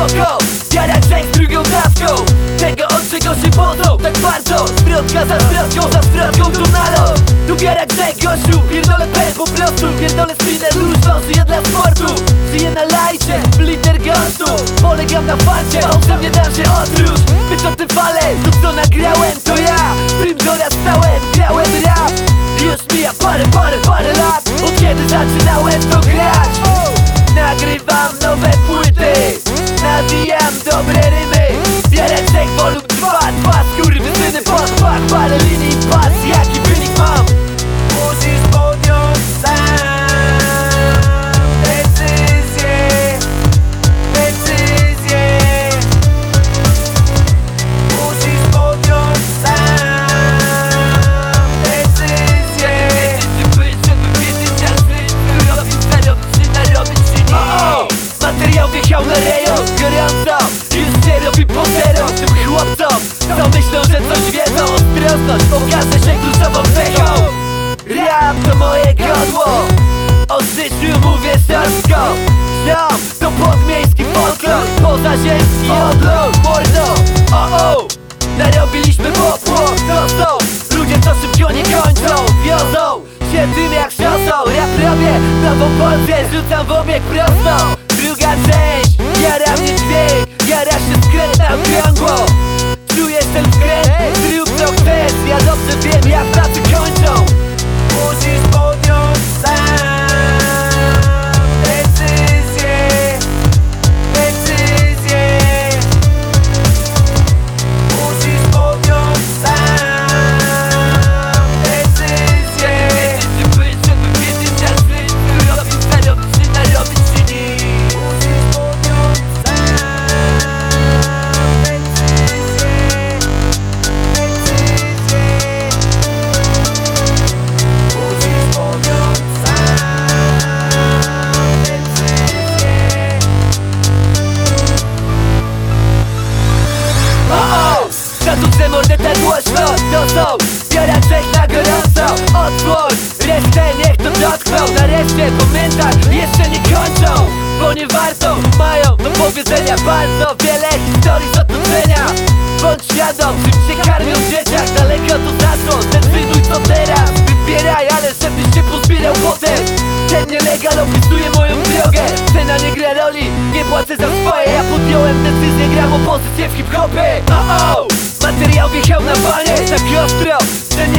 na Spoko, jarać z drugą dawką Tego od czego się bodzą tak bardzo. Zwrotka za zwrotką, za zwrotką tu nalot Tu bierak z gościu, pierdolę pęd po prostu. Pierdolę spinę luźno, żyję dla sportu. Żyję na lajcie, liter gostu. Polegam na farcie, owszem nie dam się otruć Być o tym fale, to co nagrałem to ja. Tym dorastałem, grałem rap. Już mija parę, parę, parę lat. Od kiedy zaczynałem to grać szorstko Ziom, to podmiejski folklor Pozaziemski odlot, mordo O, o! Narobiliśmy popło To są ludzie, co szybko nie kończą Wiozą się tym jak szosą Rap robię nową Polskę Rzucam w obieg prosto. Druga część niech to dotkną Nareszcie pamiętaj, jeszcze nie kończą Bo nie warto, mają do powiedzenia Bardzo wiele historii z otoczenia. Bądź świadom, czym się karmią w dzieciach Daleko to zaczną, zdecyduj co teraz Wybieraj, ale żebyś się pozbierał potem. Ten nielegal opisuje moją drogę. Cena nie gra roli, nie płacę za swoje. Ja podjąłem decyzję, gram o pozycję w hip-hopie. O, o! Materiał wjechał na banie Tak ostro, że nie